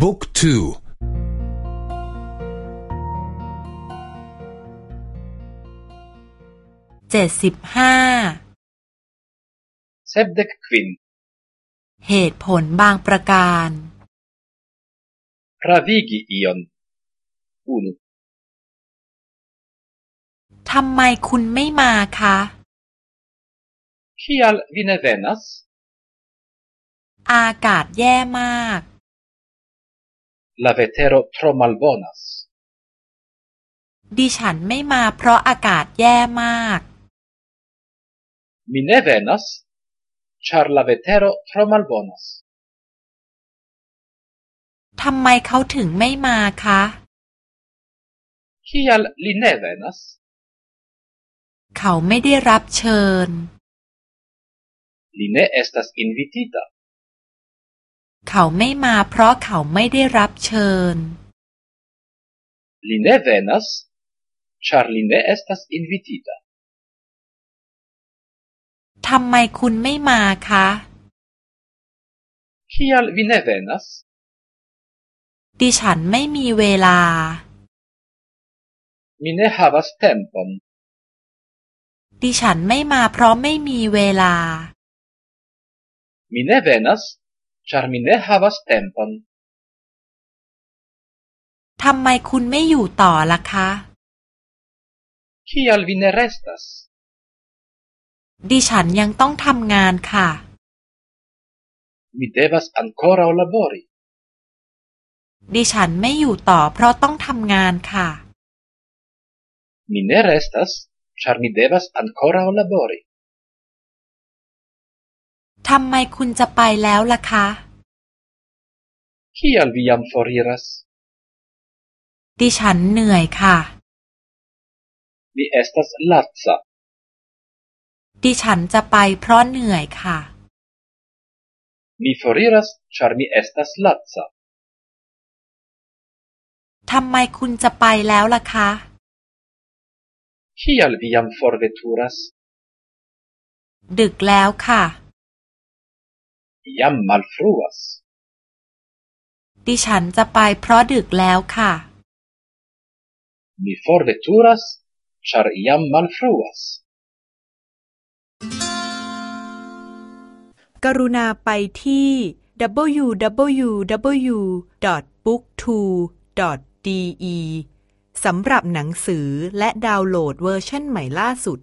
บุ๊กทูเจ็ดสิบห้าเซบเดกควินเหตุผลบางประการ pravigi ion unu ทำไมคุณไม่มาคะ kial vi ne venas อากาศแย่มาก la vetero tro malbonas ดิฉันไม่มาเพราะอากาศแย่มาก mi ne venas char la vetero tro malbonas ทำไมเขาถึงไม่มาคะ kial li ne venas เขาไม่ได้รับเชิญ li ne estas invitita เขาไม่มาเพราะเขาไม่ได้รับเชิญ li ne venas char li ne estas invitita ทำไมคุณไม่มาคะ kial vi ne venas ดิฉันไม่มีเวลา mi ne havas tempon ดิฉันไม่มาเพราะไม่มีเวลา mi ne venas char mi ne havas tempon ทำไมคุณไม่อยู่ต่อล่ะคะ kial vi ne restas ดิฉันยังต้องทำงานค่ะ mi devas ancora labori ดิฉันไม่อยู่ต่อเพราะต้องทำงานค่ะ mi ne restas char mi devas ancora labori ทำไมคุณจะไปแล้วล่ะคะ kial vi jam foriras ดิฉันเหนื่อยค่ะ mi estas laca ดิฉันจะไปเพราะเหนื่อยค่ะ mi foriras char mi estas laca ทำไมคุณจะไปแล้วล่ะคะ kial vi jam forveturas ดึกแล้วค่ะ jam malfruas ดิฉันจะไปเพราะดึกแล้วค่ะ mi forveturas char jam malfruas กรุณาไปที่ www.booktwo.de สำหรับหนังสือและดาวน์โหลดเวอร์ชันใหม่ล่าสุด